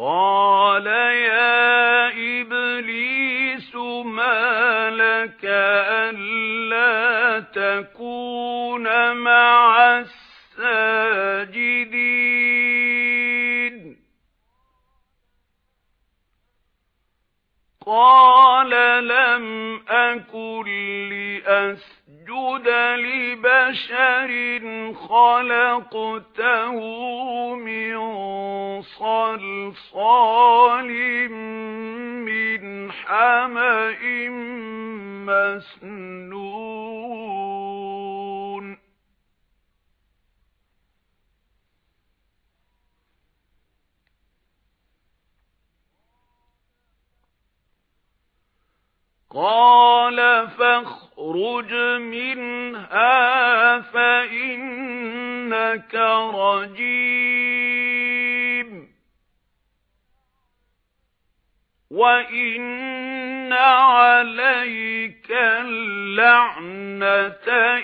قَالَ يَا إِبْلِيسُ مَا لَكَ أَلَّا تَكُونَ مَعَ السَّاجِدِينَ قَالَ لَمْ أَكُنْ لِأَسْجُدَ لِبَشَرٍ خَلَقْتَهُ مِنْ صَلْصَالٍ مِنْ حَمَإٍ مَسْنُونٍ قَالَ فَاخْرُجْ مِنْهَا فَإِنَّكَ رَجِيمٌ وَإِنَّ عَلَيْكَ اللَّعْنَةَ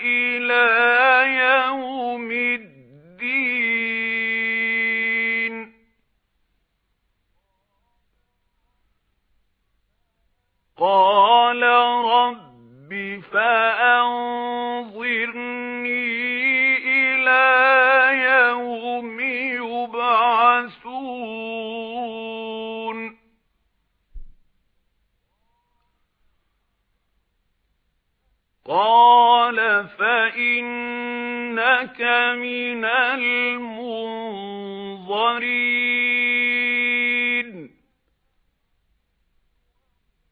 إِلَى يَوْمِ الدِّينِ. قَالَ رَبِّ فَأَنظِرْنِي قَالَ فَإِنَّكَ مِنَ الْمُنظَرِينَ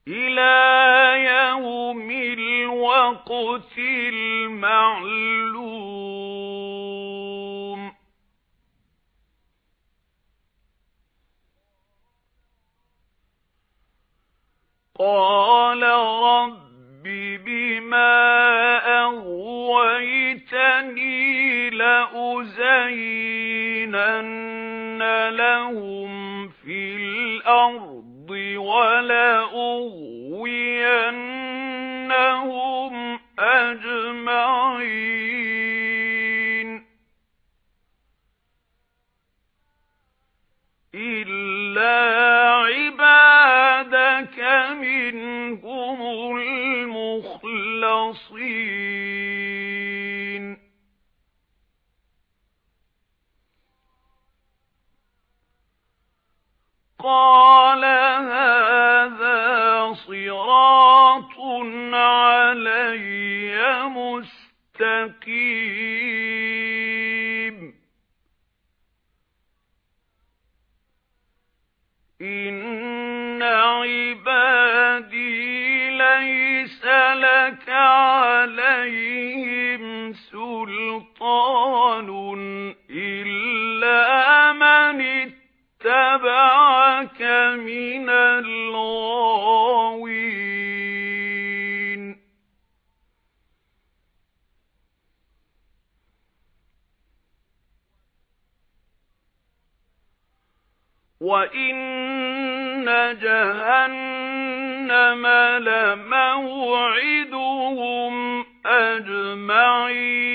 إِلَى يَوْمِ الْوَقْتِ الْمَعْلُومِ قَالَ أَغْوَيْتَنِي لَأُزَيِّنَنَّ لَهُمْ فِي الْأَرْضِ قَالَ هَذَا صِرَاطٌ عَلَيَّ مُسْتَقِيمٌ. إِنَّ عِبَادِي لَيْسَ لَكَ عَلَيْهِمْ سُلْطَانٌ. اتَّبَعَكَ مِنَ الْغَاوِينَ وَإِنَّ جَهَنَّمَ لَمَوْعِدُهُمْ أَجْمَعِينَ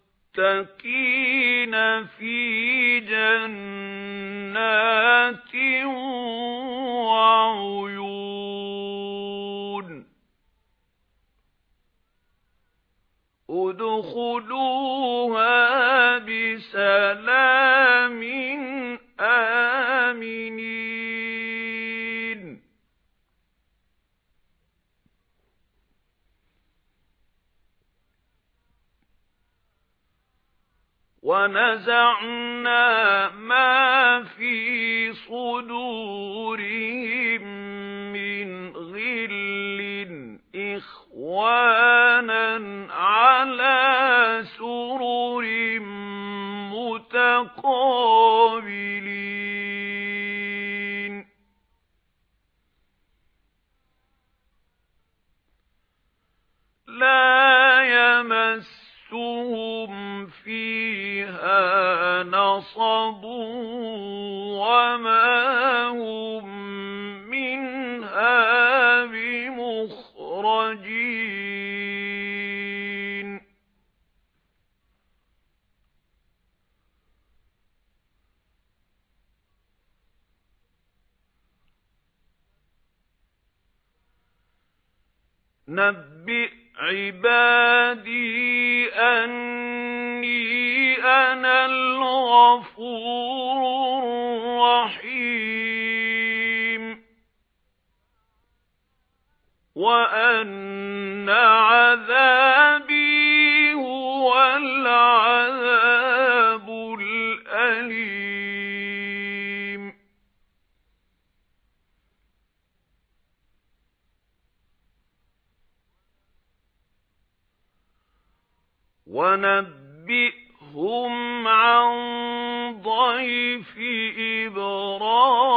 فِي جَنَّاتٍ وَعُيُونٍ ادْخُلُوهَا وَنَزَعْنَا مَا فِي صُدُورِهِم مِّنْ غِلٍّ. إِخْوَانًا عَلَى سُرُرٍ مُتَقَابِلِينَ نبئ عبادي أني أنا الغفور الرحيم وأن وَنَبِّئْهُمْ عَن ضَيْفِ إِبْرَاهِيمَ